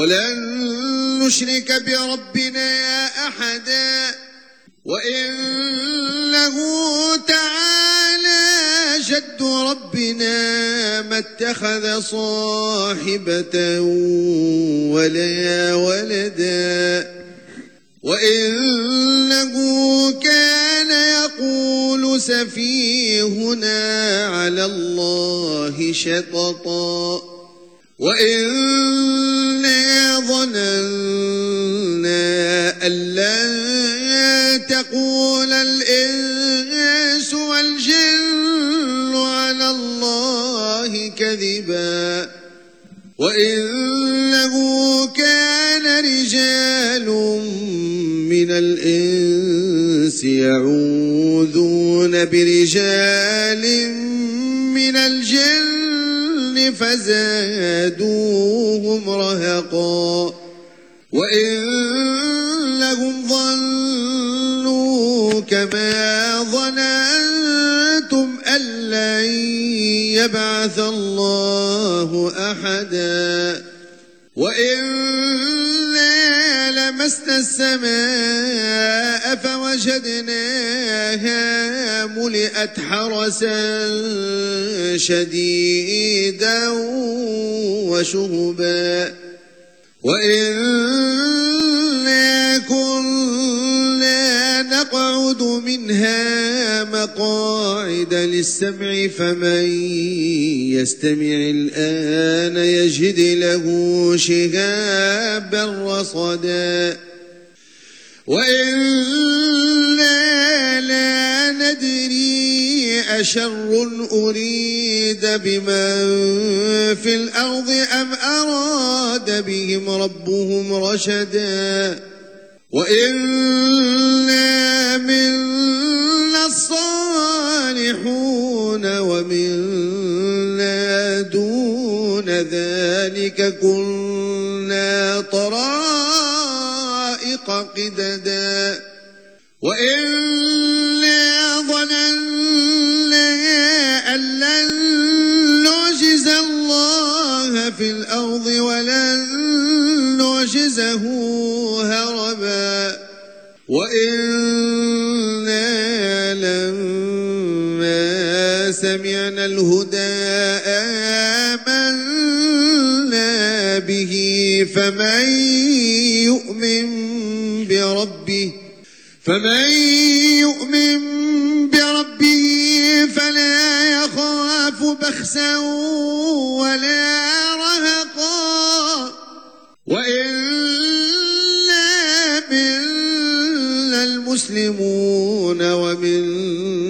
ولن نشرك بربنا أحدا وإنه تعالى جد ربنا ما اتخذ صاحبة ولا ولدا وإنه كان يقول سفيهنا على الله شططا وإنا أن لن تقول الإنس والجن على الله كذبا وإنه كان رجال من الإنس يعوذون برجال من الجن فزادوهم رهقا وإنهم يبعث الله أحدا. وإنا لمسنا السماء فوجدناها ملئت حرسا شديدا وشهبا. وإنا كنا نقعد منها للسمع فمن يستمع الآن يجد له شهابا رصدا. وإنا لا ندري أشر أريد بمن في الأرض أم أراد بهم ربهم رشدا. وإنا منا الصالحون ومنا دون ذلك كنا طرائق قددا. وإنا ظننا أن لن نعجز الله في الأرض ولن نعجزه هربا. وإنا سمعنا الهدى آمنا به فمن يؤمن بربه فمن يؤمن بربه فلا يخاف بخسا ولا رهقا. وإنا منا المسلمون ومنا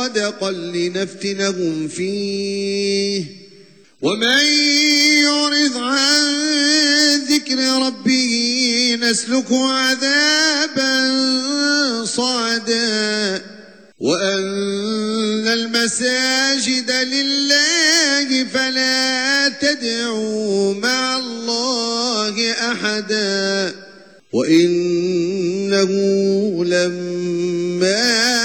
غدقا لنفتنهم فيه. ومن يعرض عن ذكر ربه نسلكه عذابا صعدا. وأن المساجد لله فلا تدعوا مع الله أحدا. وإنه لما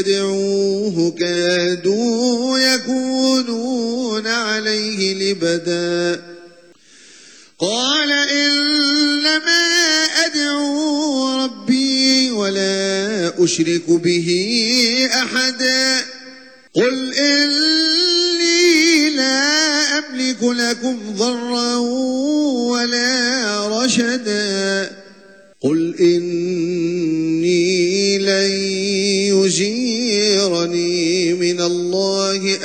يدعوه كادوا يكونون عليه لبدا. قال إنما أدعو ربي ولا أشرك به أحدا. قل إني لا أملك لكم ضرا ولا رشدا. قل إني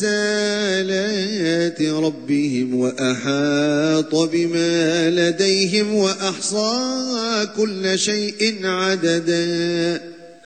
رسالات ربهم وأحاط بما لديهم وأحصى كل شيء عددا.